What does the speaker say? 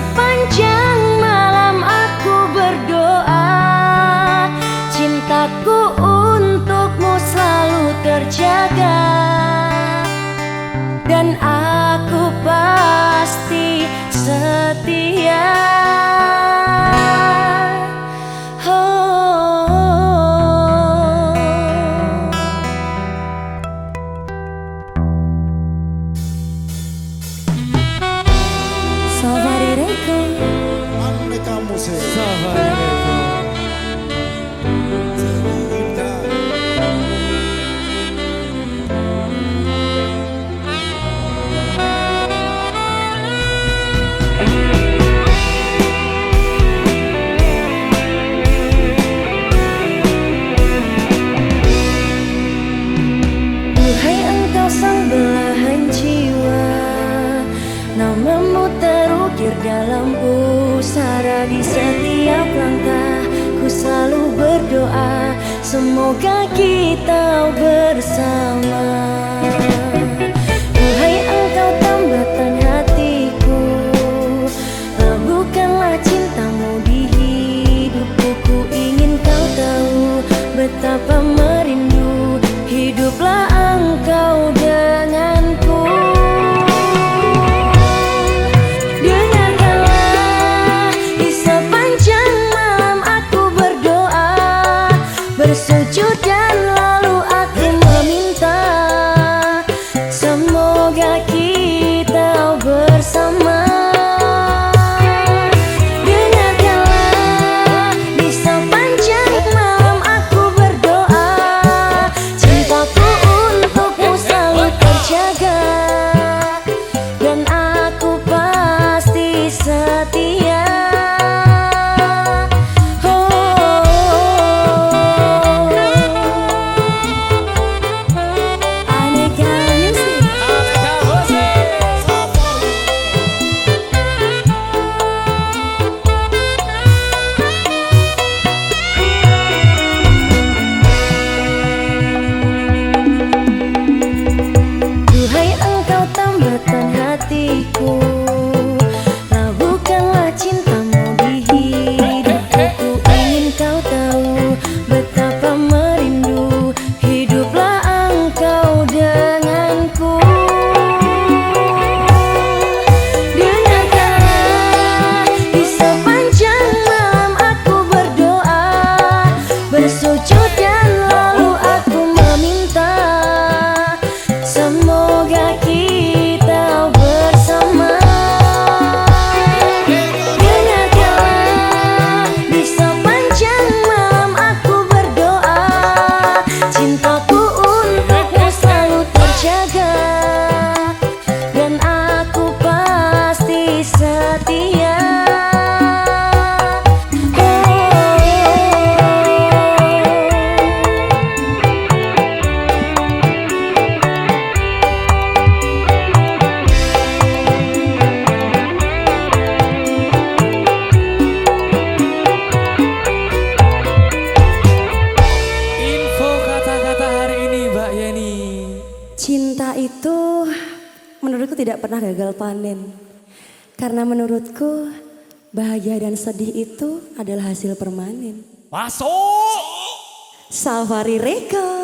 Sepanjang malam aku berdoa Cintaku untukmu selalu terjaga. Dan aku pasti setia. di setiap langkah ku selalu berdoa semoga kita bersama. Tuhai engkau tambatan hatiku bukanlah cintamu di hidupku. Ku ingin kau tahu betapa merindu Hiduplah engkau dengan tidak pernah gagal panen. Karena menurutku bahagia dan sedih itu adalah hasil permanen. Masuk. Safari Record.